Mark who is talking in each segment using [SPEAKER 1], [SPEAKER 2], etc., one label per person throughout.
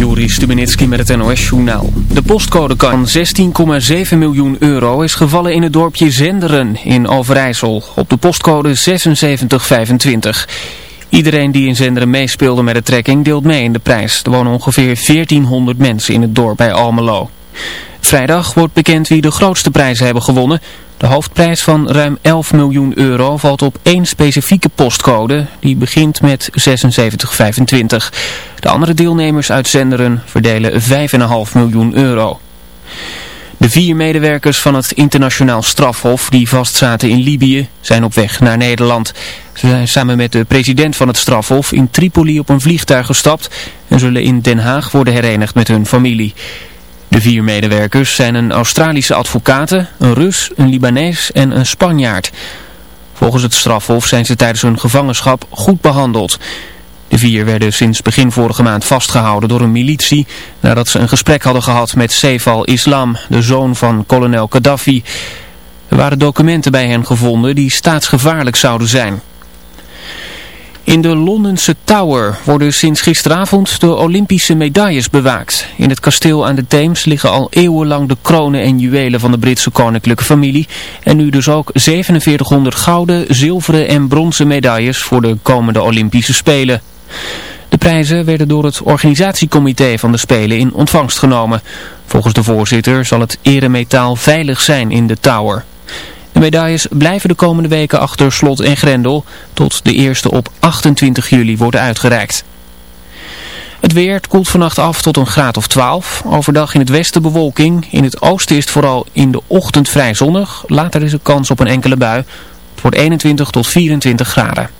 [SPEAKER 1] Joris Stubenitski met het NOS-journaal. De postcode kan 16,7 miljoen euro is gevallen in het dorpje Zenderen in Overijssel op de postcode 7625. Iedereen die in Zenderen meespeelde met de trekking deelt mee in de prijs. Er wonen ongeveer 1400 mensen in het dorp bij Almelo. Vrijdag wordt bekend wie de grootste prijzen hebben gewonnen. De hoofdprijs van ruim 11 miljoen euro valt op één specifieke postcode. Die begint met 7625. De andere deelnemers uit Zenderen verdelen 5,5 miljoen euro. De vier medewerkers van het internationaal strafhof die vastzaten in Libië zijn op weg naar Nederland. Ze zijn samen met de president van het strafhof in Tripoli op een vliegtuig gestapt en zullen in Den Haag worden herenigd met hun familie. De vier medewerkers zijn een Australische advocaat, een Rus, een Libanees en een Spanjaard. Volgens het strafhof zijn ze tijdens hun gevangenschap goed behandeld. De vier werden sinds begin vorige maand vastgehouden door een militie nadat ze een gesprek hadden gehad met Saif al-Islam, de zoon van kolonel Gaddafi. Er waren documenten bij hen gevonden die staatsgevaarlijk zouden zijn. In de Londense Tower worden sinds gisteravond de Olympische medailles bewaakt. In het kasteel aan de Theems liggen al eeuwenlang de kronen en juwelen van de Britse koninklijke familie. En nu dus ook 4700 gouden, zilveren en bronzen medailles voor de komende Olympische Spelen. De prijzen werden door het organisatiecomité van de Spelen in ontvangst genomen. Volgens de voorzitter zal het eremetaal veilig zijn in de Tower. De medailles blijven de komende weken achter slot en grendel tot de eerste op 28 juli worden uitgereikt. Het weer koelt vannacht af tot een graad of 12. Overdag in het westen bewolking. In het oosten is het vooral in de ochtend vrij zonnig. Later is er kans op een enkele bui. Het wordt 21 tot 24 graden.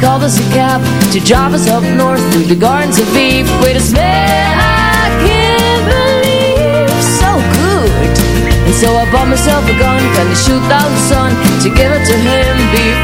[SPEAKER 2] Called us a cab to drive us up north through the gardens of Eve with a smell I can't believe, so good. And so I bought myself a gun, gonna shoot down the sun to give it to him before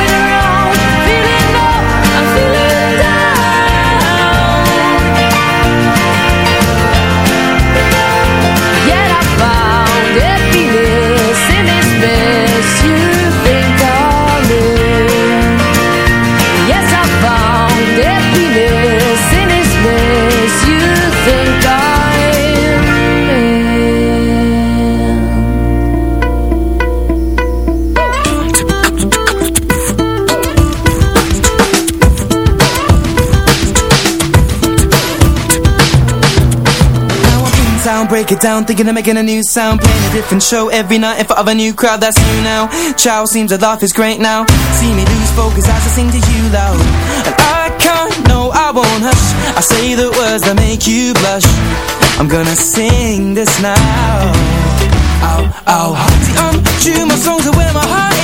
[SPEAKER 2] down,
[SPEAKER 3] thinking of making a new sound. Playing a different show every night in front of a new crowd, that's you now. Chow seems to laugh is great now. See me lose focus as I sing to you loud. And I can't, no I won't hush. I say the words that make you blush. I'm gonna sing this now. Ow, ow See I'm true, my songs are where my heart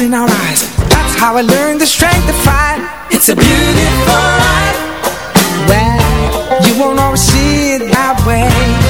[SPEAKER 4] in our eyes. That's how I learned the strength to fight. It's a beautiful life. Well, you won't always see it that way.